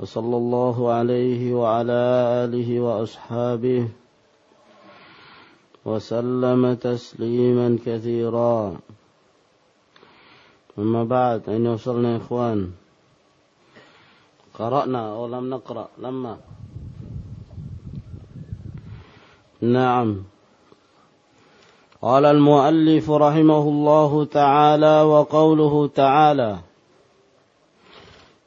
وصلى الله عليه وعلى آله وأصحابه وسلم تسليما كثيرا. أما بعد أين وصلنا يا إخوان؟ قرأنا أو لم نقرأ؟ لما؟ نعم. قال المؤلف رحمه الله تعالى وقوله تعالى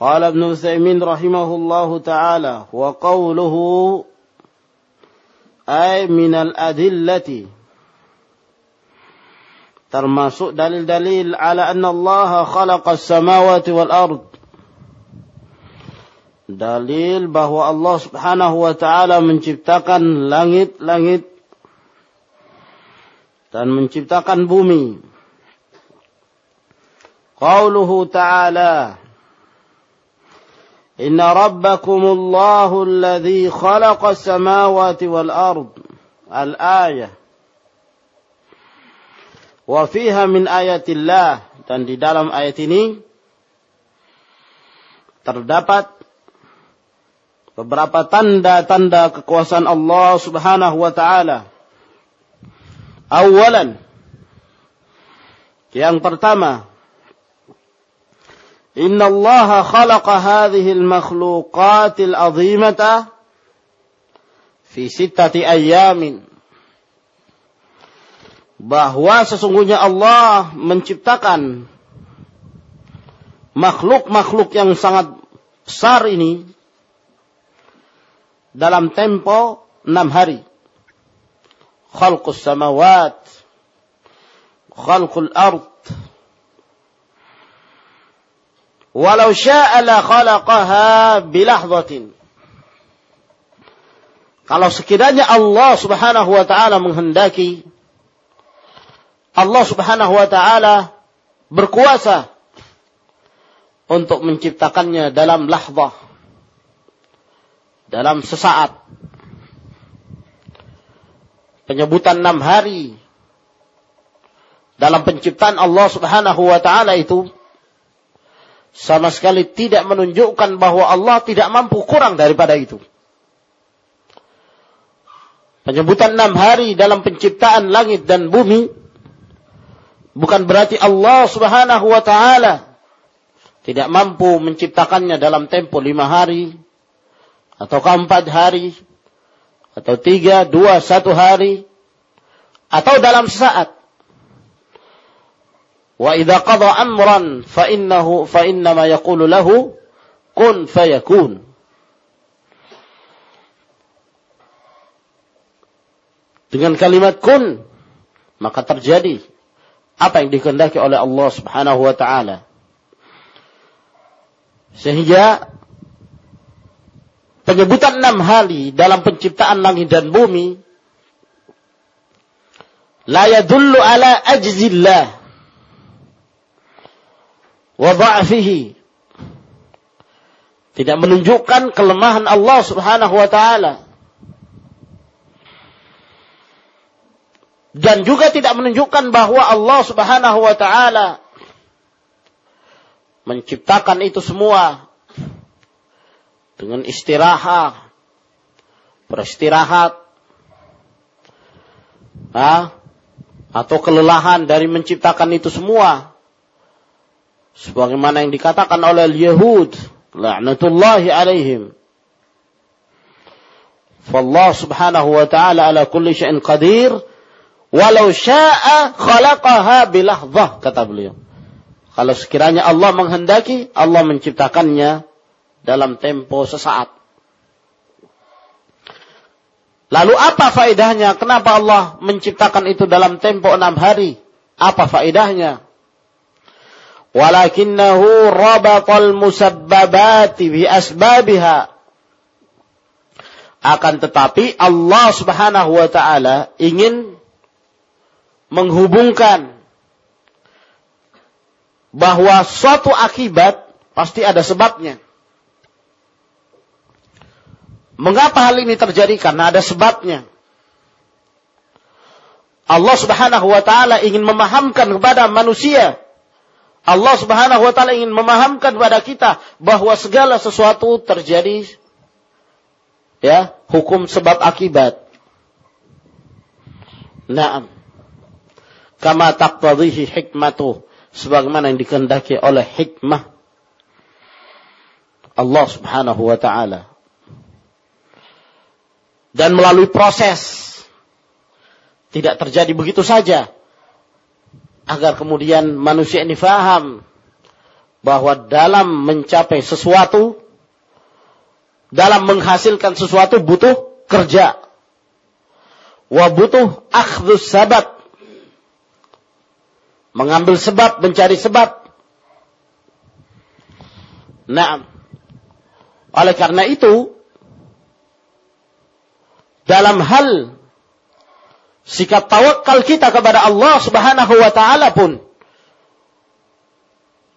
قال ابن عثيمين رحمه الله تعالى وقوله أي من الأدلة termasuk dalil-dalil ala anna Allah khalaqa samawati wal ard dalil bahwa Allah Subhanahu wa taala menciptakan langit-langit dan menciptakan bumi. Qauluhu ta'ala Inna rabbakumullahu alladhi khalaqa samawati wal ard. Al-ayah. Wa fiha min ayatillah. Dan di dalam ayat ini terdapat beberapa tanda-tanda kekuasaan Allah subhanahu wa ta'ala. Awalan. Yang pertama. Inna Allah khalaqa hadhihi al-makhluqat al-azimata fi sittati ayamin. Bahwa sesungguhnya Allah menciptakan makhluk-makhluk yang sangat besar ini dalam tempo enam hari. خلق السماوات خلق Walau syaa la khalaqaha. Kalau sekiranya Allah Subhanahu wa taala menghendaki Allah Subhanahu wa taala berkuasa untuk menciptakannya dalam lahzah dalam sesaat penyebutan enam hari dalam penciptaan Allah Subhanahu wa taala itu sama sekali tidak menunjukkan bahwa Allah tidak mampu kurang daripada itu. Penyebutan enam hari dalam penciptaan langit dan bumi bukan berarti Allah Subhanahu wa taala tidak mampu menciptakannya dalam tempo lima hari atau empat hari atau tiga, dua, satu hari, atau dalam saat. Wa idza qada amran fa innahu fa innama yaqulu lahu kun fayakun. Dengan kalimat kun maka terjadi apa yang dikehendaki oleh Allah Subhanahu wa taala. Sehingga penyebutan enam hari dalam penciptaan langit dan bumi la yadullu ala ajzillah dha'fihi tidak menunjukkan kelemahan Allah Subhanahu wa taala dan juga tidak menunjukkan bahwa Allah Subhanahu wa taala menciptakan itu semua dengan istirahat, beristirahat, ha? atau kelelahan dari menciptakan itu semua. Sebagaimana yang dikatakan oleh Yahud, la'natullahi alaihim. Fallah subhanahu wa ta'ala ala kulli syai'in qadir, walau sya'a khalaqaha bilahzah, kata beliau. Kalau sekiranya Allah menghendaki, Allah menciptakannya dalam tempo sesaat. Lalu apa faedahnya? Kenapa Allah menciptakan itu dalam tempo enam hari? Apa faedahnya? Walakinnahu rabatal musabbabati bi. Akan tetapi Allah subhanahu wa ta'ala ingin menghubungkan bahwa suatu akibat pasti ada sebabnya. Mengapa hal ini terjadi? Karena ada sebabnya. Allah Subhanahu wa taala ingin memahamkan kepada manusia. Allah Subhanahu wa taala ingin memahamkan kepada kita bahwa segala sesuatu terjadi ya, hukum sebab akibat. Naam. Kama taqtadhihi hikmatuh sebagaimana yang dikehendaki oleh hikmah Allah Subhanahu wa taala dan melalui proses. Tidak terjadi begitu saja. Agar kemudian manusia ini faham bahwa dalam mencapai sesuatu, dalam menghasilkan sesuatu butuh kerja. Wa butuh akhdus sabat. Mengambil sebab, mencari sebab. Nah, oleh karena itu, dalam hal sikap tawakal kita kepada Allah Subhanahu wa taala pun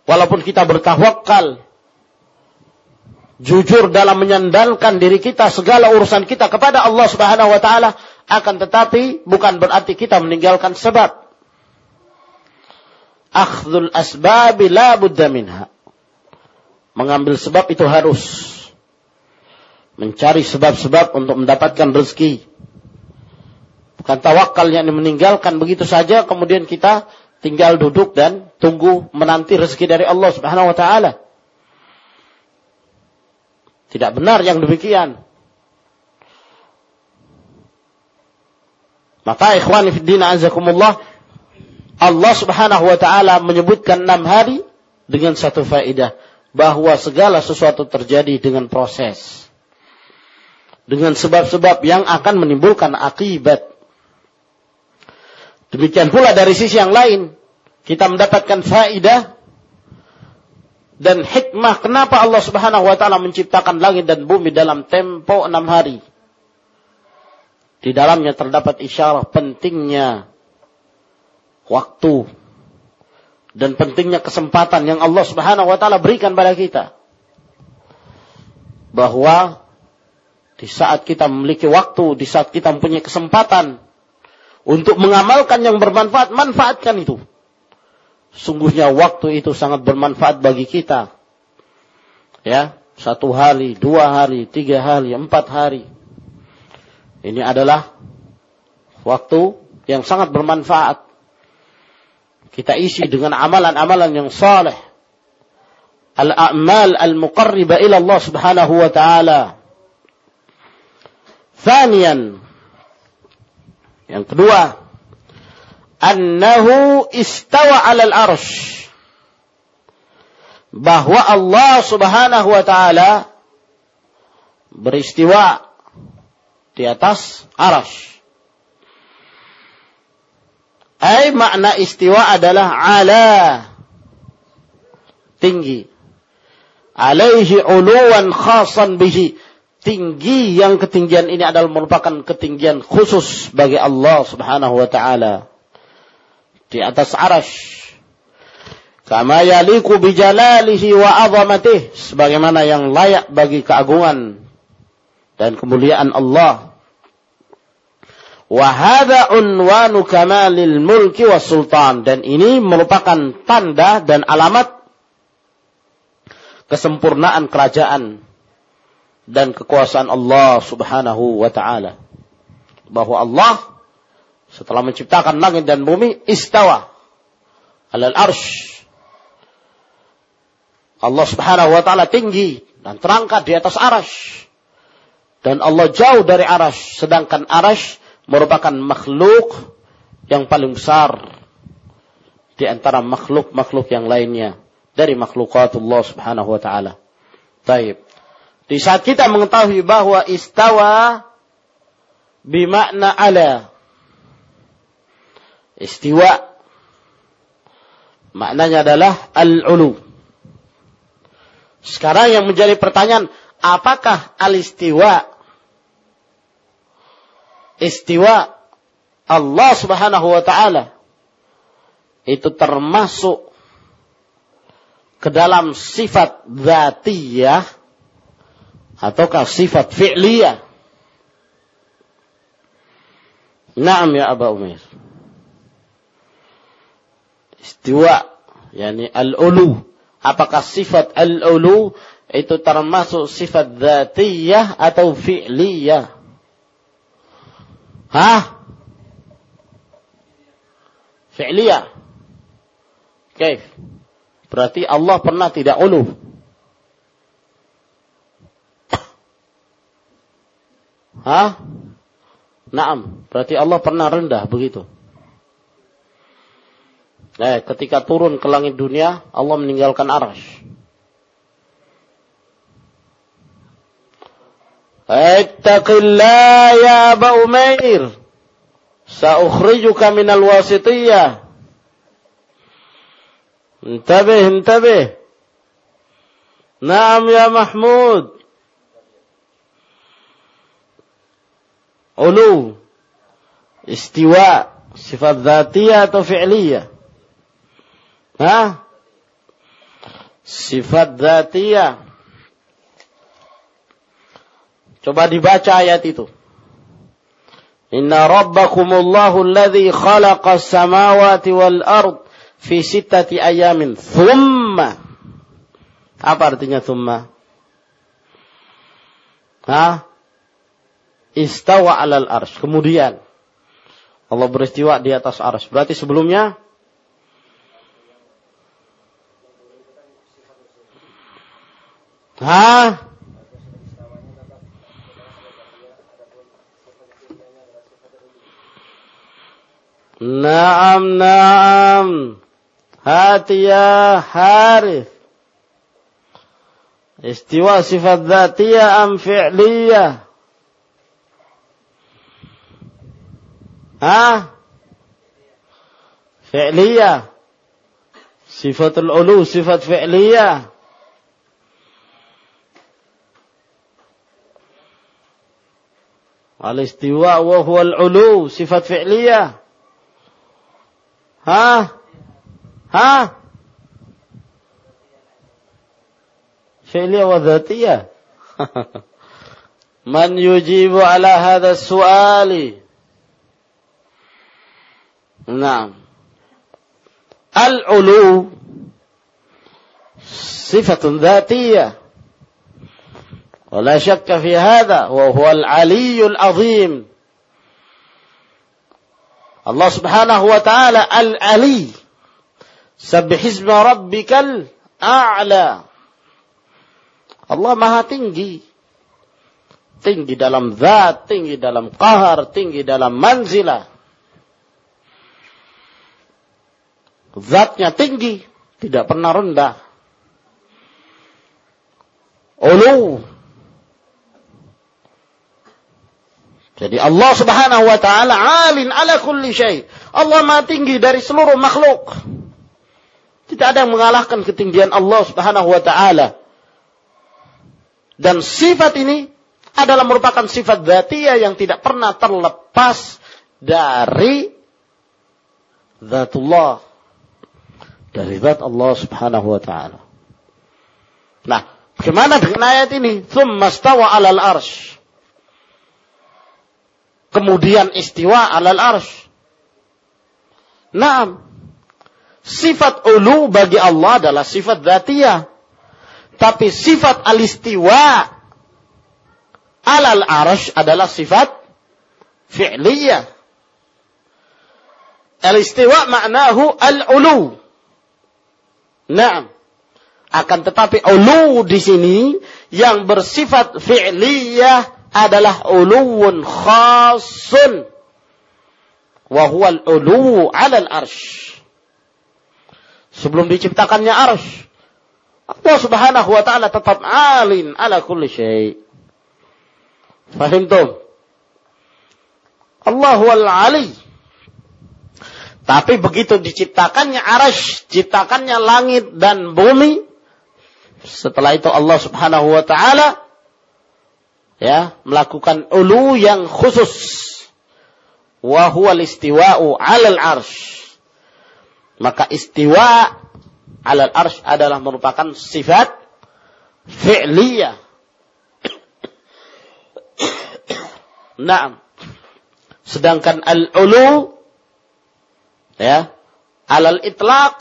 walaupun kita bertawakal jujur dalam menyandalkan diri kita segala urusan kita kepada Allah Subhanahu wa taala akan tetapi bukan berarti kita meninggalkan sebab. Akhdhul asbab la budda minha. Mengambil sebab itu harus. Mencari sebab-sebab untuk mendapatkan rezeki. Bukan tawakal yang meninggalkan begitu saja kemudian kita tinggal duduk dan tunggu menanti rezeki dari Allah Subhanahu wa taala. Tidak benar yang demikian. Maka ikhwan fillah azakumullah Allah Subhanahu wa taala menyebutkan enam hari dengan satu faedah bahwa segala sesuatu terjadi dengan proses dengan sebab-sebab yang akan menimbulkan akibat. Demikian pula dari sisi yang lain, kita mendapatkan faidah dan hikmah kenapa Allah Subhanahu wa taala menciptakan langit dan bumi dalam tempo enam hari. Di dalamnya terdapat isyarat pentingnya waktu dan pentingnya kesempatan yang Allah Subhanahu wa taala berikan pada kita. Bahwa di saat kita memiliki waktu, di saat kita mempunyai kesempatan untuk mengamalkan yang bermanfaat, manfaatkan itu. Sungguhnya waktu itu sangat bermanfaat bagi kita. Ya, satu hari, dua hari, tiga hari, empat hari. Ini adalah waktu yang sangat bermanfaat. Kita isi dengan amalan-amalan yang saleh. Al-a'mal al-muqarriba ila Allah subhanahu wa ta'ala Thanian. Yang kedua, annahu istawa 'alal arsh. Bahwa Allah Subhanahu wa taala beristiwa di atas arash. Ay makna istiwa adalah ala tinggi. Alaihi uluwan khasan bihi tinggi yang ketinggian ini adalah merupakan ketinggian khusus bagi Allah Subhanahu wa taala. Di atas arash kama yaliku bijalalihi wa azamatih. Sebagaimana yang layak bagi keagungan dan kemuliaan Allah. Wa hadha unwanu kamalil mulki was sultan. Dan ini merupakan tanda dan alamat kesempurnaan kerajaan dan kekuasaan Allah Subhanahu wa taala. Bahwa Allah setelah menciptakan langit dan bumi istawa alal arsh Allah Subhanahu wa taala tinggi dan terangkat di atas arash. Dan Allah jauh dari arash, sedangkan arash merupakan makhluk yang paling besar di antara makhluk-makhluk yang lainnya dari makhlukatullah Subhanahu wa taala. Baik. Di saat kita mengetahui bahwa istawa bimakna ala. Istiwa maknanya adalah al-ulu. Sekarang yang menjadi pertanyaan, apakah al-istiwa? Istiwa Allah Subhanahu wa taala itu termasuk ke dalam sifat zatiyah ataukah sifat fi'liyah? Naam ya Aba Umair. Istiwa, yakni al-ulu Apakah sifat al-ulu itu termasuk sifat zatiyah atau fi'liyah? Hah? Fi'liyah. Kaif? Berarti Allah pernah tidak ulu. Hah? Naam. Berarti Allah pernah rendah begitu. Eh, ketika turun ke langit dunia, Allah meninggalkan arash. Ittaqillah ya Aba Umair. Sa'ukhrijuka minal wasitiyah. Intabih, intabih. Naam ya Mahmud. Ulu. Istiwa. Sifat zatiyah atau fi'liyah? Hah? Sifat zatiyah. Coba dibaca ayat itu. Inna rabbakumullahu alladhi khalaqa samawati wal ard fi sittati ayamin. Thumma. Apa artinya thumma? Hah? Istawa alal arsh. Kemudian. Allah beristiwa di atas arsh. Berarti sebelumnya Hah? Naam, naam. Hati ya Harith. Istiwa sifat zatiyah am fi'liyah? Hah? Fi'liyah. Sifatul ulu, sifat fi'liyah. Al-istiwa wa huwa al-ulu, sifat fi'liyah. Ha? Ha? Fi'liyah wa dhatiyah. Man yujibu ala hadha suali? نعم. العلو صفة ذاتية. ولا شك في هذا وهو العلي العظيم. الله سبحانه وتعالى العلي. سبح اسم ربك الأعلى. الله مها تنجي تنجي دلم ذات تنجي دلم قهر تنجي دلم منزله Zatnya tinggi, tidak pernah rendah. Ulu Jadi Allah Subhanahu wa taala alin ala kulli syai. Allah Maha tinggi dari seluruh makhluk. Tidak ada yang mengalahkan ketinggian Allah Subhanahu wa taala. Dan sifat ini adalah merupakan sifat dzatiyah yang tidak pernah terlepas dari zatullah. Dari zat Allah Subhanahu wa taala. Nah, bagaimana dengan ayat ini? Tsumma stawa 'alal arsy kemudian istiwa alal arsh. Naam. Sifat ulu bagi Allah adalah sifat zatiyah. Tapi sifat alistiwa alal arsh adalah sifat fi'liyah. Al-istiwa maknahu al-ulu. Naam. Akan tetapi ulu di sini yang bersifat fi'liyah adalah uluun khasun. Wahuwa al-ulu ala al-arsh. Sebelum diciptakannya arsh. Allah subhanahu wa ta'ala tetap alin ala kulli syai. Fahimtum? Allahu al-ali. Tapi begitu diciptakannya arash, ciptakannya langit dan bumi, setelah itu Allah Subhanahu wa taala ya melakukan ulu yang khusus wa huwa istiwa'u 'alal arsh. Maka istiwa 'alal arsh adalah merupakan sifat fi'liyah. Naam. Sedangkan al-ulu ya alal itlaq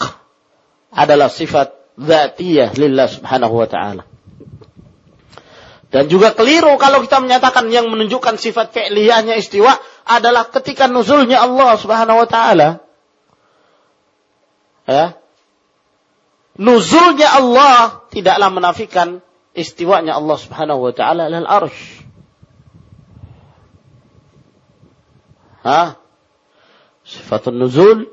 adalah sifat zatiyah lillah subhanahu wa ta'ala. Dan juga keliru kalau kita menyatakan yang menunjukkan sifat fi'liyahnya istiwa adalah ketika nuzulnya Allah subhanahu wa ta'ala. Ya. Nuzulnya Allah tidaklah menafikan istiwanya Allah subhanahu wa ta'ala lal arsh. Hah? Sifatun nuzul.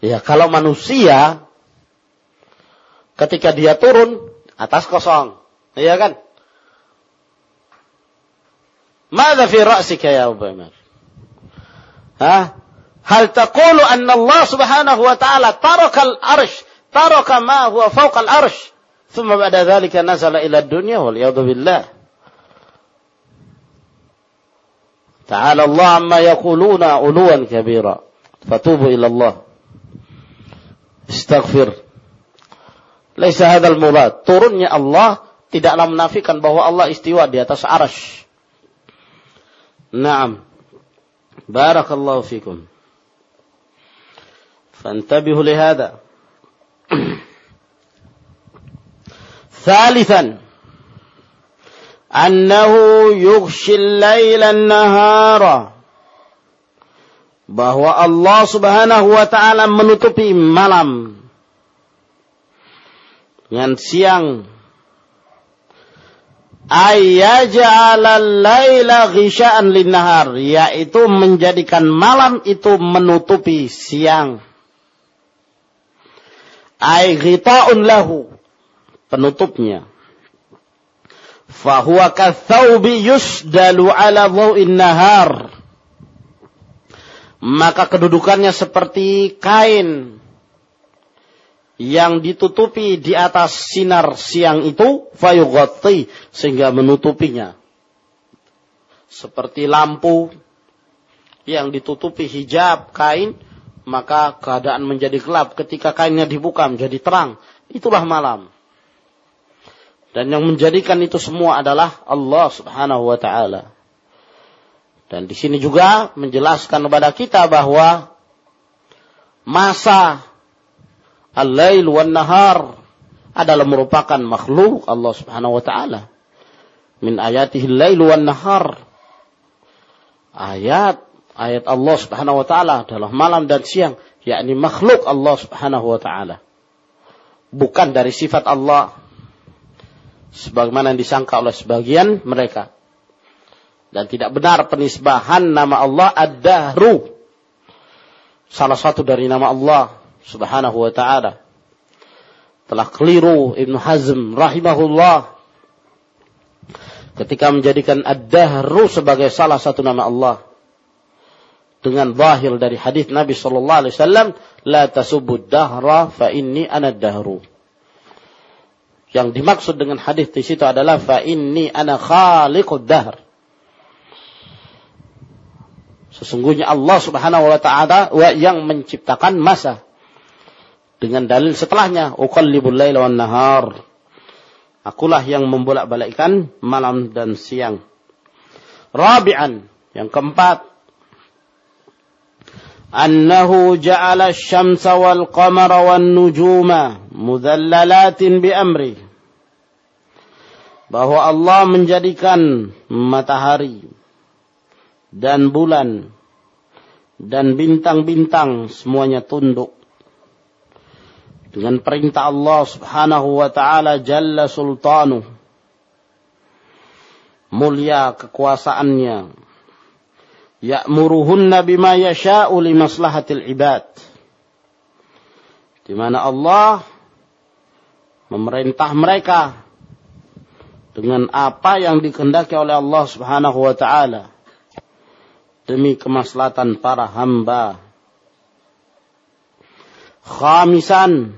Ya kalau manusia ketika dia turun atas kosong. Iya kan? Mada fi ra'sika ya Abu Bakar? Hah? Hal taqulu anna Allah subhanahu wa ta'ala taraka al-arsh, taraka ma huwa fawqa al-arsh, thumma ba'da dhalika nazala ila dunya wal تعالى الله عما يقولون علوا كبيرا فتوبوا إلى الله استغفر ليس هذا المراد turunnya Allah tidaklah menafikan bahwa Allah istiwa di atas arash. Naam. Barakallahu fikum. فانتبهوا لهذا. ثالثا annahu yughshil lailan nahara bahwa Allah Subhanahu wa taala menutupi malam dengan siang. Al laila ghisya'an linnahar yaitu menjadikan malam itu menutupi siang. Ay ghita'un lahu penutupnya fahuwa kathaubi yusdalu ala dhaw'in nahar. Maka kedudukannya seperti kain yang ditutupi di atas sinar siang itu fayughatti sehingga menutupinya. Seperti lampu yang ditutupi hijab kain maka keadaan menjadi gelap ketika kainnya dibuka menjadi terang. Itulah malam dan yang menjadikan itu semua adalah Allah Subhanahu wa taala. Dan di sini juga menjelaskan kepada kita bahwa masa al-lail wan nahar adalah merupakan makhluk Allah Subhanahu wa taala. Min ayatihi al-lail wan nahar. Ayat ayat Allah Subhanahu wa taala adalah malam dan siang, yakni makhluk Allah Subhanahu wa taala. Bukan dari sifat Allah sebagaimana yang disangka oleh sebagian mereka. Dan tidak benar penisbahan nama Allah Ad-Dahru. Salah satu dari nama Allah Subhanahu wa taala. Telah keliru Ibn Hazm rahimahullah ketika menjadikan Ad-Dahru sebagai salah satu nama Allah dengan zahir dari hadis Nabi sallallahu alaihi wasallam la tasubud dahra fa inni ana dahru yang dimaksud dengan hadis di situ adalah fa inni ana khaliqud dahr. Sesungguhnya Allah Subhanahu wa taala yang menciptakan masa. Dengan dalil setelahnya, uqallibul laila wan nahar. Akulah yang membolak-balikkan malam dan siang. Rabi'an, yang keempat, أنه جعل الشمس والقمر والنجوم مذللات بأمره bahwa Allah menjadikan matahari dan bulan dan bintang-bintang semuanya tunduk. Dengan perintah Allah Subhanahu wa taala jalla sultanu mulia kekuasaannya ya'muruhunna bima yasha'u li maslahatil ibad. Di mana Allah memerintah mereka dengan apa yang dikehendaki oleh Allah Subhanahu wa taala demi kemaslahatan para hamba. Khamisan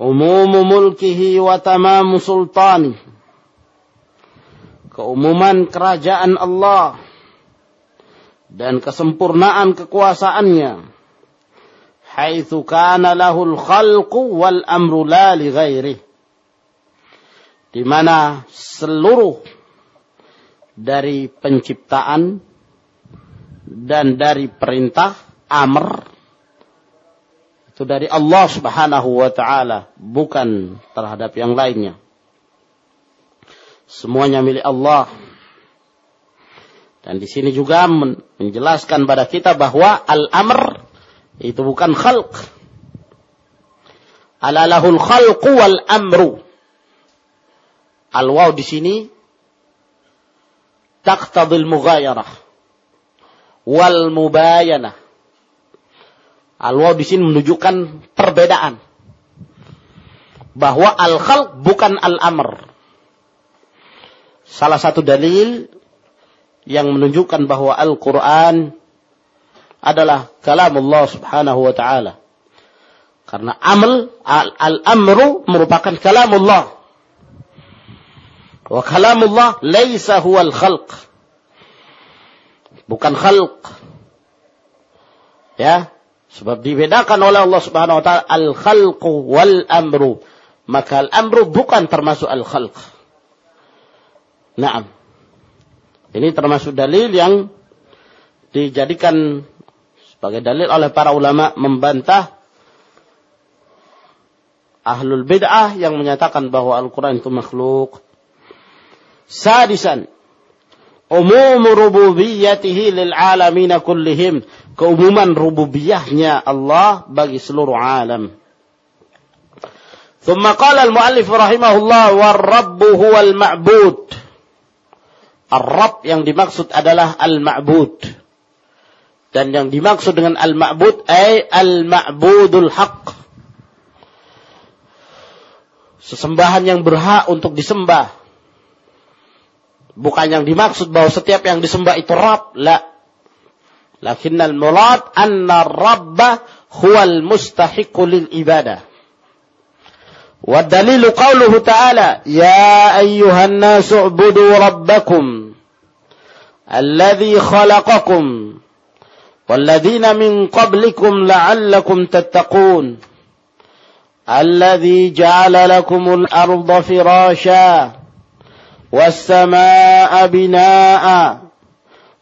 umumu mulkihi wa tamamu sultani keumuman kerajaan Allah dan kesempurnaan kekuasaannya haitsu kana lahul khalqu wal amru la li ghairihi di mana seluruh dari penciptaan dan dari perintah amr itu dari Allah Subhanahu wa taala bukan terhadap yang lainnya. Semuanya milik Allah. Dan di sini juga menjelaskan pada kita bahwa al-amr itu bukan khalq. Alalahul khalqu wal amru Al-waw di sini taqtadil mughayarah wal mubayanah. Al-waw di sini menunjukkan perbedaan. Bahwa al-khalq bukan al-amr. Salah satu dalil yang menunjukkan bahwa Al-Quran adalah kalam Allah subhanahu wa ta'ala. Karena amal, al-amru merupakan kalam Allah. Wa kalamullah laisa huwal khalq. Bukan khalq. Ya, sebab dibedakan oleh Allah Subhanahu wa taala al-khalqu wal amru. Maka al-amru bukan termasuk al-khalq. Naam. Ini termasuk dalil yang dijadikan sebagai dalil oleh para ulama membantah ahlul bid'ah yang menyatakan bahwa Al-Quran itu makhluk. Sadisan. Umum rububiyatihi lil alamina kullihim. Keumuman rububiyahnya Allah bagi seluruh alam. ثم قال المؤلف رحمه الله والرب هو المعبود Ar-Rabb yang dimaksud adalah al-ma'bud. Dan yang dimaksud dengan al-ma'bud ay al-ma'budul haq. Sesembahan yang berhak untuk disembah. Bukan yang dimaksud bahwa setiap yang disembah itu Rabb. La. Lakinnal murad anna Rabba huwal mustahiqu lil ibadah. والدليل قوله تعالى يا أيها الناس اعبدوا ربكم الذي خلقكم والذين من قبلكم لعلكم تتقون الذي جعل لكم الأرض فراشا والسماء بناء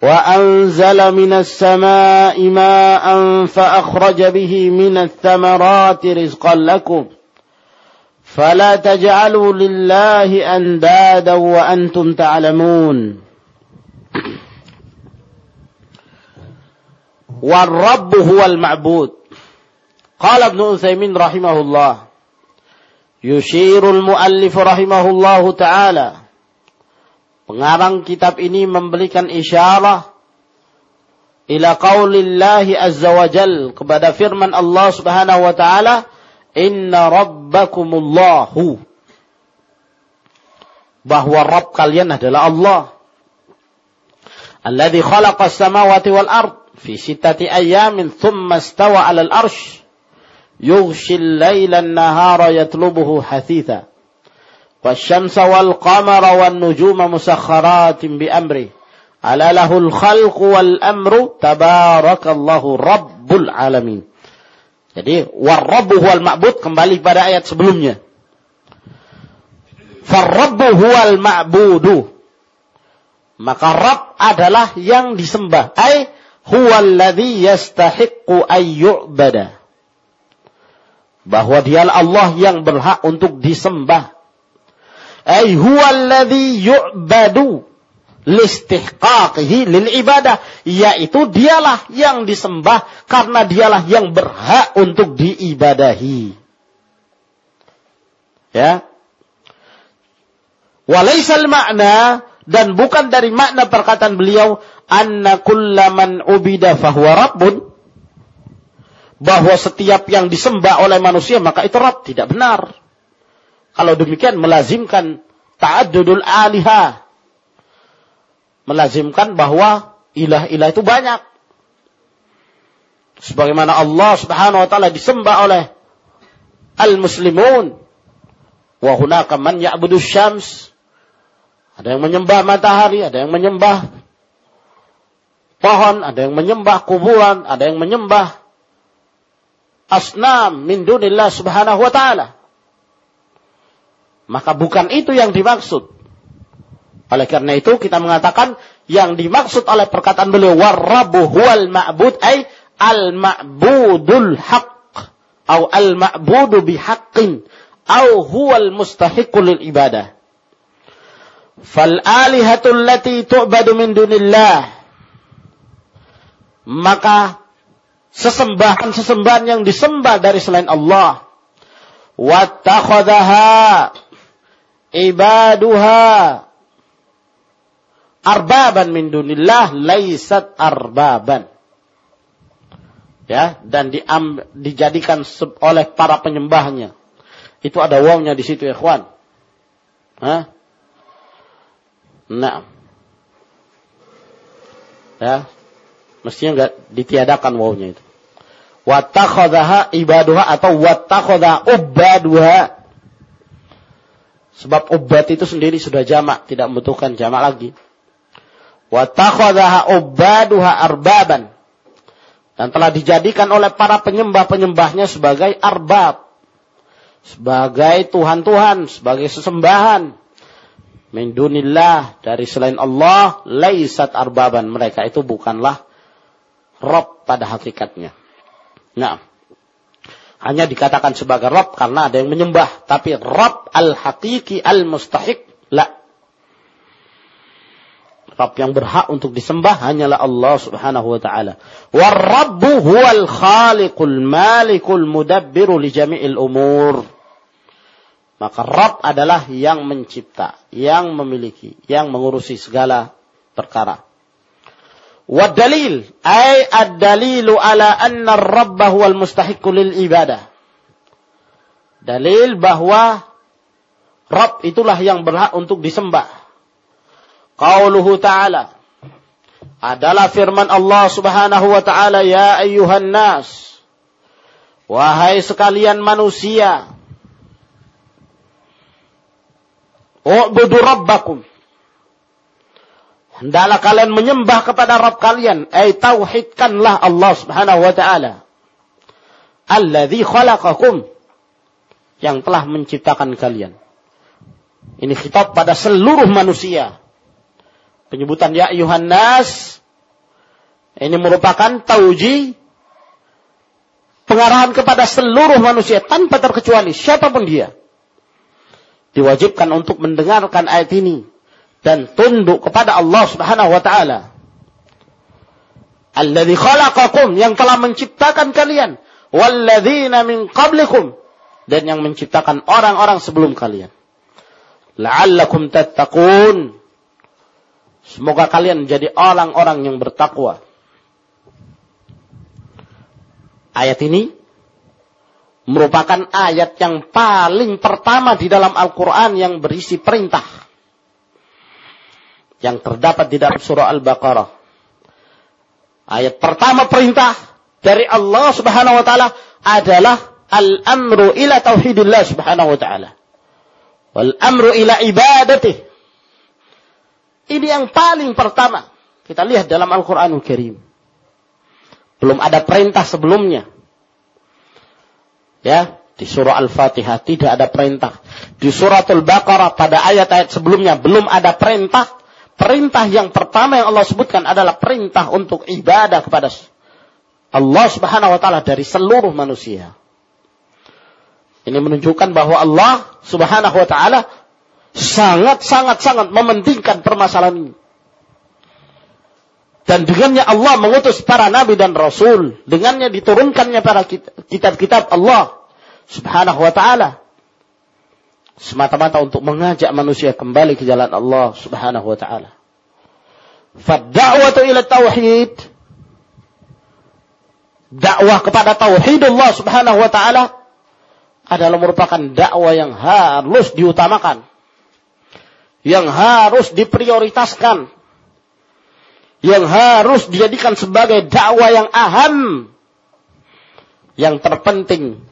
وأنزل من السماء ماء فأخرج به من الثمرات رزقا لكم. فلا تجعلوا لله أندادا وأنتم تعلمون. والرب هو المعبود. قال ابن عثيمين رحمه الله يشير المؤلف رحمه الله تعالى Pengarang kitab ini memberikan isyarah ila qaulillahi azza wa jal kepada firman Allah Subhanahu wa taala inna rabbakumullahu. Bahwa Rabb kalian adalah Allah. Alladhi khalaqa as-samawati wal ard fi sittati ayamin thumma istawa 'ala al-arsh yughshi al-laila an-nahara yatlubuhu hathitha والشمس والقمر والنجوم مسخرات بأمره ألا له الخلق والأمر تبارك الله رب العالمين Jadi warabbu huwal ma'bud kembali pada ayat sebelumnya. Farabbu huwal ma'budu. Maka Rabb adalah yang disembah. Ay huwal ladhi yastahiqqu ayyu'bada. Bahwa dialah Allah yang berhak untuk disembah ay huwa alladhi yu'badu listihqaqihi lil ibadah. Yaitu dialah yang disembah karena dialah yang berhak untuk diibadahi. Ya. Walaisal makna dan bukan dari makna perkataan beliau anna kullaman ubida fahuwa rabbun. Bahwa setiap yang disembah oleh manusia maka itu Rabb tidak benar kalau demikian melazimkan ta'addudul alihah melazimkan bahwa ilah-ilah itu banyak. Sebagaimana Allah Subhanahu wa taala disembah oleh al-muslimun. Wa hunaka man ya'budu syams. Ada yang menyembah matahari, ada yang menyembah pohon, ada yang menyembah kuburan, ada yang menyembah asnam min dunillah subhanahu wa ta'ala. Maka bukan itu yang dimaksud. Oleh karena itu kita mengatakan yang dimaksud oleh perkataan beliau warrabu huwal ma'bud ay al ma'budul haq atau al ma'budu bihaqqin atau huwal mustahiqul ibadah. Fal alihatul lati tu'badu min dunillah maka sesembahan-sesembahan yang disembah dari selain Allah wattakhadhaha ibaduha arbaban min dunillah laisat arbaban. Ya, dan diam, dijadikan oleh para penyembahnya. Itu ada wawnya di situ, ikhwan. Hah? Nah. Ya. Mestinya enggak ditiadakan wawnya itu. Wattakhadhaha ibaduha atau wattakhadha ubbaduha. Sebab ubat itu sendiri sudah jamak, tidak membutuhkan jamak lagi. Arbaban. Dan telah dijadikan oleh para penyembah-penyembahnya sebagai arbab. Sebagai tuhan-tuhan sebagai sesembahan. Min dunillah dari selain Allah laisat arbaban. Mereka itu bukanlah rob pada hakikatnya. Nah hanya dikatakan sebagai rob karena ada yang menyembah tapi rob al hakiki al mustahik la Rabb yang berhak untuk disembah hanyalah Allah Subhanahu wa taala. War-Rabbu huwal khaliqul malikul mudabbiru li jami'il umur. Maka Rabb adalah yang mencipta, yang memiliki, yang mengurusi segala perkara. Wa dalil ay ad-dalilu ala anna ar-rabb huwal mustahiqqu lil ibadah. Dalil bahwa Rabb itulah yang berhak untuk disembah. Qauluhu ta'ala. Adalah firman Allah Subhanahu wa taala ya ayyuhan nas wahai sekalian manusia U'budu rabbakum Hendaklah kalian menyembah kepada Rabb kalian. Ay tauhidkanlah Allah subhanahu wa ta'ala. Alladhi khalaqakum. Yang telah menciptakan kalian. Ini khitab pada seluruh manusia penyebutan ya ayuhan nas ini merupakan tauji pengarahan kepada seluruh manusia tanpa terkecuali siapa pun dia diwajibkan untuk mendengarkan ayat ini dan tunduk kepada Allah Subhanahu wa taala alladzi khalaqakum yang telah menciptakan kalian walladzina min qablikum dan yang menciptakan orang-orang sebelum kalian la'allakum tattaqun Semoga kalian menjadi orang-orang yang bertakwa. Ayat ini merupakan ayat yang paling pertama di dalam Al-Quran yang berisi perintah. Yang terdapat di dalam surah Al-Baqarah. Ayat pertama perintah dari Allah subhanahu wa ta'ala adalah al-amru ila tauhidillah subhanahu wa ta'ala. Wal amru ila ibadatih ini yang paling pertama. Kita lihat dalam Al-Quranul Karim. Belum ada perintah sebelumnya. Ya, di surah Al-Fatihah tidak ada perintah. Di suratul Baqarah pada ayat-ayat sebelumnya belum ada perintah. Perintah yang pertama yang Allah sebutkan adalah perintah untuk ibadah kepada Allah Subhanahu wa taala dari seluruh manusia. Ini menunjukkan bahwa Allah Subhanahu wa taala sangat sangat sangat mementingkan permasalahan ini. Dan dengannya Allah mengutus para nabi dan rasul. Dengannya diturunkannya para kitab-kitab Allah subhanahu wa ta'ala. Semata-mata untuk mengajak manusia kembali ke jalan Allah subhanahu wa ta'ala. Fadda'watu ila tauhid. Dakwah kepada tauhid Allah subhanahu wa ta'ala adalah merupakan dakwah yang harus diutamakan. Yang harus diprioritaskan. Yang harus dijadikan sebagai dakwah yang aham. Yang terpenting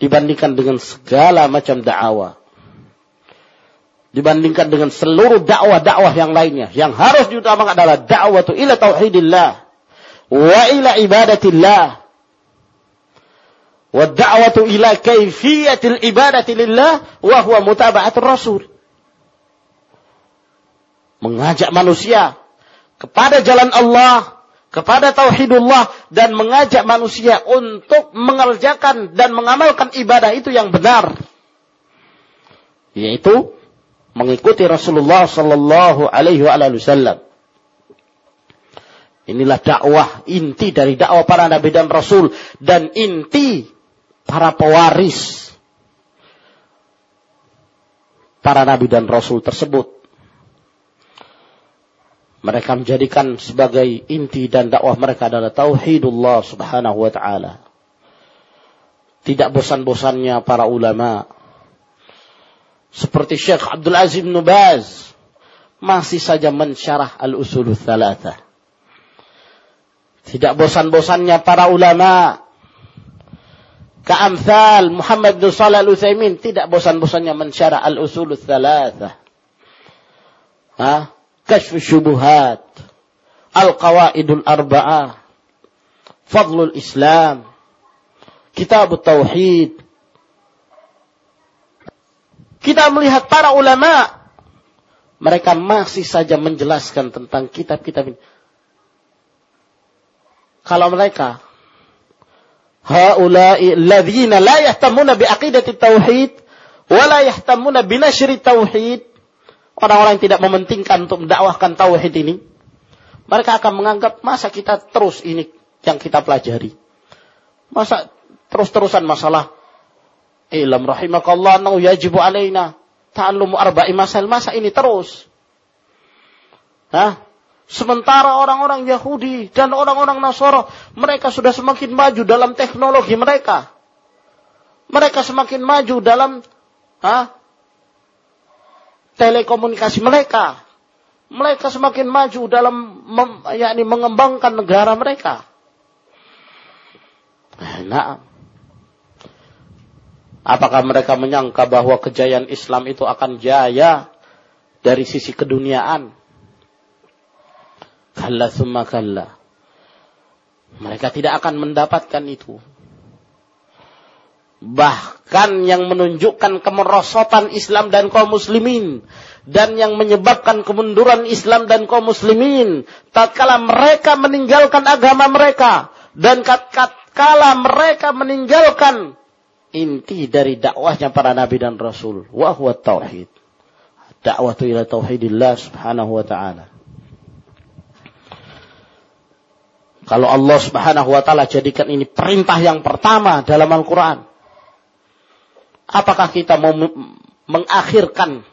dibandingkan dengan segala macam dakwah. Dibandingkan dengan seluruh dakwah-dakwah yang lainnya. Yang harus diutamakan adalah dakwah itu ila tauhidillah. Wa ila ibadatillah. Wa da'watu ila kaifiyatil ibadati lillah. Wa huwa mutaba'atul rasul. Mengajak manusia kepada jalan Allah kepada tauhidullah dan mengajak manusia untuk mengerjakan dan mengamalkan ibadah itu yang benar. Yaitu mengikuti Rasulullah sallallahu alaihi wasallam. Inilah dakwah inti dari dakwah para nabi dan rasul dan inti para pewaris para nabi dan rasul tersebut mereka menjadikan sebagai inti dan dakwah mereka adalah tauhidullah subhanahu wa ta'ala. Tidak bosan-bosannya para ulama. Seperti Syekh Abdul Aziz bin Baz. Masih saja mensyarah al-usul thalatha. Tidak bosan-bosannya para ulama. Ka'amthal Muhammad bin Salih al-Uthaymin. Tidak bosan-bosannya mensyarah al-usul thalatha. Hah? كشف الشبهات القواعد الأربعة فضل الإسلام كتاب التوحيد kita melihat para ulama mereka masih saja menjelaskan tentang kitab-kitab ini. Kalau mereka haula'i alladzina la yahtamuna bi aqidati tauhid wa la yahtamuna bi nashri tauhid orang-orang yang tidak mementingkan untuk mendakwahkan tauhid ini, mereka akan menganggap masa kita terus ini yang kita pelajari. Masa terus-terusan masalah ilm rahimakallah nau yajibu alaina ta'allumu arba'i masal masa ini terus. Hah? Sementara orang-orang Yahudi dan orang-orang Nasara, mereka sudah semakin maju dalam teknologi mereka. Mereka semakin maju dalam ha, telekomunikasi mereka. Mereka semakin maju dalam mem, yakni mengembangkan negara mereka. Nah, apakah mereka menyangka bahwa kejayaan Islam itu akan jaya dari sisi keduniaan? Kalla summa kalla. Mereka tidak akan mendapatkan itu. Bahkan yang menunjukkan kemerosotan Islam dan kaum muslimin. Dan yang menyebabkan kemunduran Islam dan kaum muslimin. Tatkala mereka meninggalkan agama mereka. Dan tatkala mereka meninggalkan inti dari dakwahnya para nabi dan rasul. Wahwa tauhid. Dakwah ila tauhidillah subhanahu wa ta'ala. Kalau Allah subhanahu wa ta'ala jadikan ini perintah yang pertama dalam Al-Quran Apakah kita mau mengakhirkan?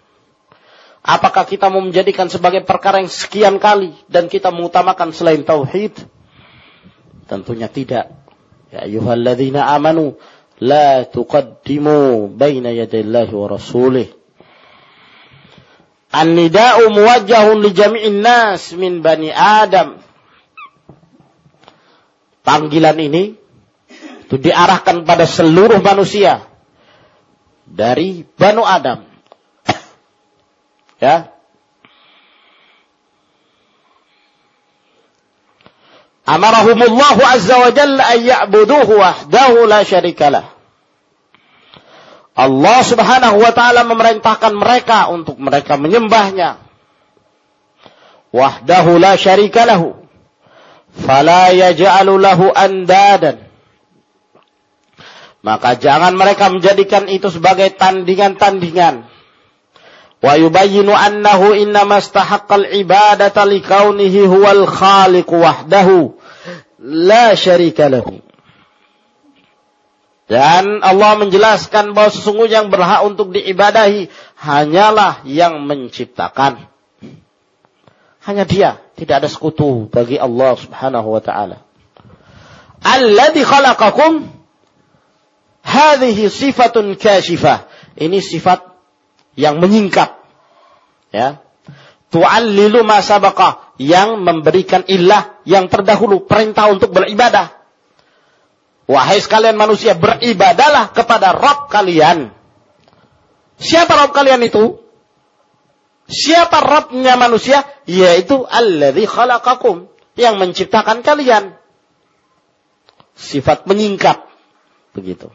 Apakah kita mau menjadikan sebagai perkara yang sekian kali dan kita mengutamakan selain tauhid? Tentunya tidak. Ya ayyuhalladzina amanu la tuqaddimu baina yadayillahi wa rasulih. An-nida'u muwajjahun li jami'in nas min bani Adam. Panggilan ini itu diarahkan pada seluruh manusia dari Banu Adam. ya. Amarahumullahu azza wa jalla an ya'buduhu wahdahu la syarikalah. Allah subhanahu wa ta'ala memerintahkan mereka untuk mereka menyembahnya. Wahdahu la syarikalahu. Fala yaj'alu lahu andadan. Maka jangan mereka menjadikan itu sebagai tandingan-tandingan. Wa yubayyinu annahu innama istahaqqal ibadata likaunihi huwal khaliq wahdahu la syarika lahu. Dan Allah menjelaskan bahwa sesungguhnya yang berhak untuk diibadahi hanyalah yang menciptakan. Hanya dia, tidak ada sekutu bagi Allah Subhanahu wa taala. Alladhi khalaqakum hadhihi sifatun kashifah. Ini sifat yang menyingkap. Ya. Tu'allilu ma sabaqa yang memberikan ilah yang terdahulu perintah untuk beribadah. Wahai sekalian manusia, beribadalah kepada Rob kalian. Siapa Rob kalian itu? Siapa Robnya manusia? Yaitu Alladhi khalaqakum. Yang menciptakan kalian. Sifat menyingkap. Begitu.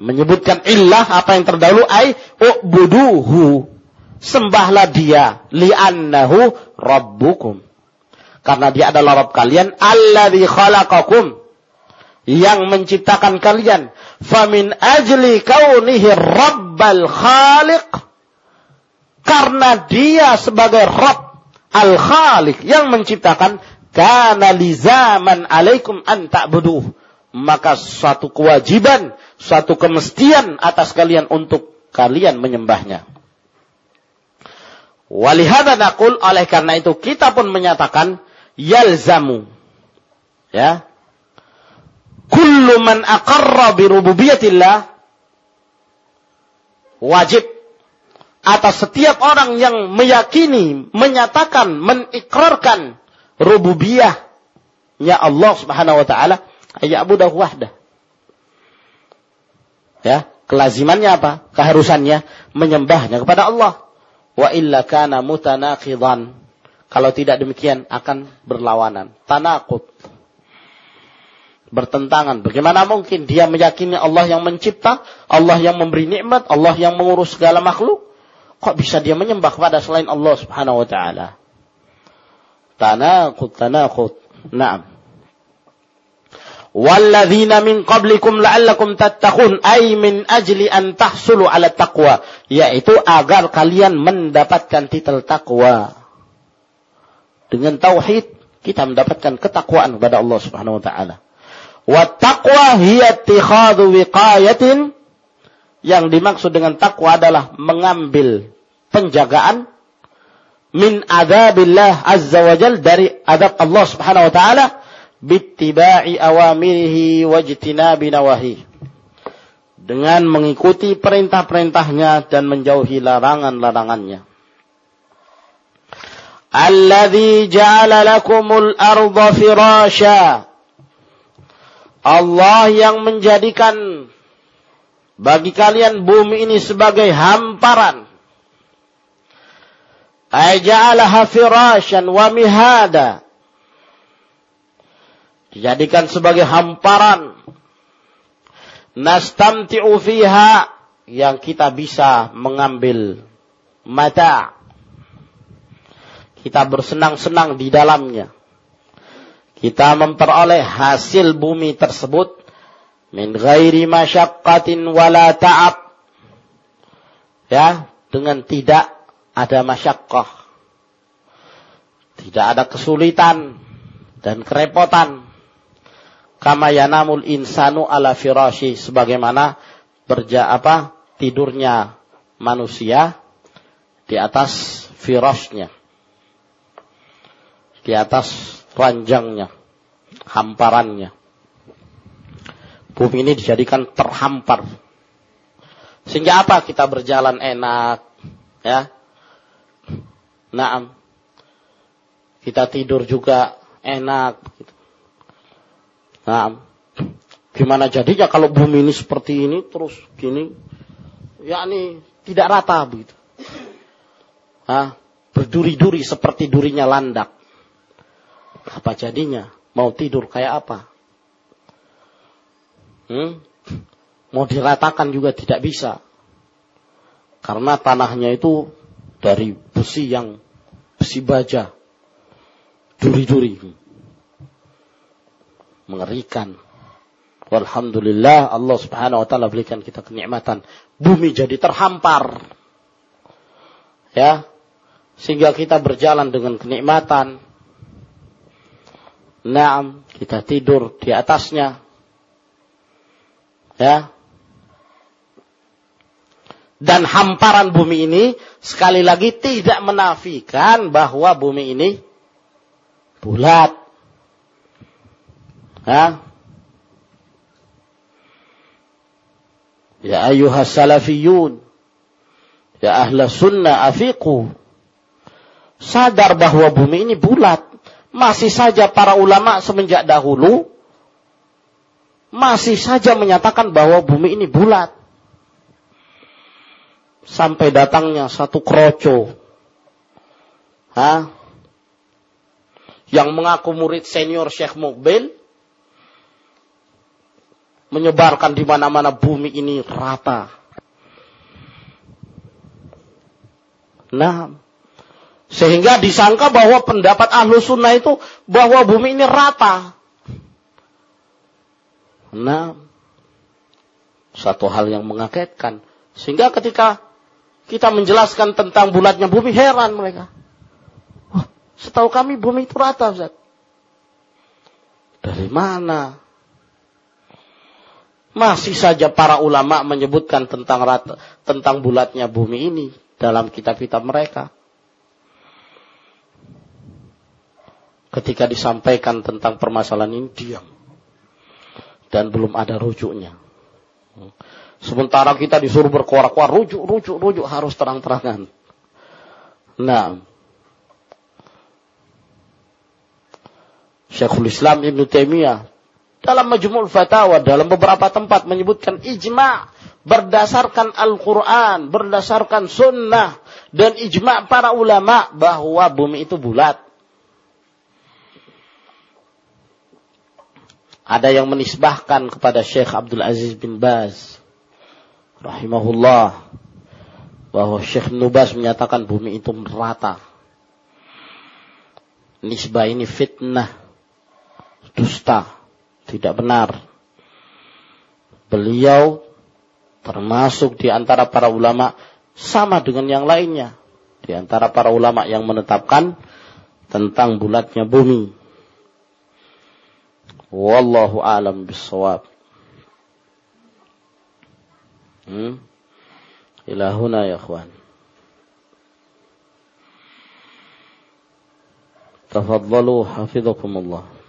Menyebutkan illah apa yang terdahulu. Ay, u'buduhu. Sembahlah dia. Li'annahu rabbukum. Karena dia adalah Rabb kalian. Alladhi khalaqakum yang menciptakan kalian. Famin ajli kaunihi rabbal khaliq. Karena dia sebagai Rabb al-khaliq yang menciptakan. Kana lizaman alaikum an ta'buduh. Maka suatu kewajiban, suatu kemestian atas kalian untuk kalian menyembahnya. Walihada nakul oleh karena itu kita pun menyatakan yalzamu. Ya, kullu man aqarra bi rububiyatillah wajib atas setiap orang yang meyakini, menyatakan, mengikrarkan rububiyahnya Allah Subhanahu wa taala, ya'budahu wahdah. Ya, kelazimannya apa? Keharusannya menyembahnya kepada Allah. Wa illa kana mutanaqidan. Kalau tidak demikian akan berlawanan. Tanaqud bertentangan. Bagaimana mungkin dia meyakini Allah yang mencipta, Allah yang memberi nikmat, Allah yang mengurus segala makhluk? Kok bisa dia menyembah kepada selain Allah Subhanahu wa taala? Tanaqud, tanaqud. Naam. Walladzina min qablikum la'allakum tattaqun ay min ajli an tahsulu ala taqwa yaitu agar kalian mendapatkan titel takwa. Dengan tauhid kita mendapatkan ketakwaan kepada Allah Subhanahu wa taala. Wa taqwa hiya ittikhadhu wiqayatin yang dimaksud dengan takwa adalah mengambil penjagaan min adabillah azza wa jal dari adab Allah subhanahu wa ta'ala bittiba'i awamirihi wajtinabi nawahi dengan mengikuti perintah-perintahnya dan menjauhi larangan-larangannya. Alladhi ja'ala lakumul arda firasha Allah yang menjadikan bagi kalian bumi ini sebagai hamparan. Aja'alaha firasyan wa mihada. Dijadikan sebagai hamparan. Nastamti'u fiha yang kita bisa mengambil mata. Kita bersenang-senang di dalamnya kita memperoleh hasil bumi tersebut min ghairi masyaqqatin wala ta'ab ya dengan tidak ada masyaqqah tidak ada kesulitan dan kerepotan kama yanamul insanu ala firashi sebagaimana berja apa tidurnya manusia di atas firasnya di atas ranjangnya, hamparannya. Bumi ini dijadikan terhampar. Sehingga apa? Kita berjalan enak, ya. Naam. Kita tidur juga enak. Gitu. Naam. Gimana jadinya kalau bumi ini seperti ini terus gini? Ya ini tidak rata begitu. Hah? Berduri-duri seperti durinya landak. Apa jadinya? Mau tidur kayak apa? Hmm? Mau diratakan juga tidak bisa. Karena tanahnya itu dari besi yang besi baja. Duri-duri. Mengerikan. Walhamdulillah Allah subhanahu wa ta'ala berikan kita kenikmatan. Bumi jadi terhampar. Ya. Sehingga kita berjalan dengan kenikmatan. Naam, kita tidur di atasnya. Ya. Dan hamparan bumi ini sekali lagi tidak menafikan bahwa bumi ini bulat. Ya. Ya ayuhas salafiyun. Ya ahla sunnah afiqu. Sadar bahwa bumi ini bulat. Masih saja para ulama semenjak dahulu masih saja menyatakan bahwa bumi ini bulat. Sampai datangnya satu kroco. Hah? Yang mengaku murid senior Syekh Mukbil menyebarkan di mana-mana bumi ini rata. Nah, sehingga disangka bahwa pendapat ahlu sunnah itu bahwa bumi ini rata. Nah, satu hal yang mengagetkan. Sehingga ketika kita menjelaskan tentang bulatnya bumi, heran mereka. Setahu kami bumi itu rata, Ustaz. Dari mana? Masih saja para ulama menyebutkan tentang rata, tentang bulatnya bumi ini dalam kitab-kitab mereka. Ketika disampaikan tentang permasalahan ini diam. Dan belum ada rujuknya. Sementara kita disuruh berkuar-kuar, rujuk, rujuk, rujuk harus terang-terangan. Nah, Syekhul Islam Ibn Taimiyah dalam Majmul Fatawa dalam beberapa tempat menyebutkan ijma berdasarkan Al-Quran, berdasarkan sunnah dan ijma para ulama bahwa bumi itu bulat. Ada yang menisbahkan kepada Syekh Abdul Aziz bin Baz rahimahullah bahwa Syekh Nubas menyatakan bumi itu merata. Nisbah ini fitnah, dusta tidak benar. Beliau termasuk di antara para ulama sama dengan yang lainnya. Di antara para ulama yang menetapkan tentang bulatnya bumi. Wallahu alam bisawab. Hmm? Ilahuna ya. Tafadhalu hafizakumullah.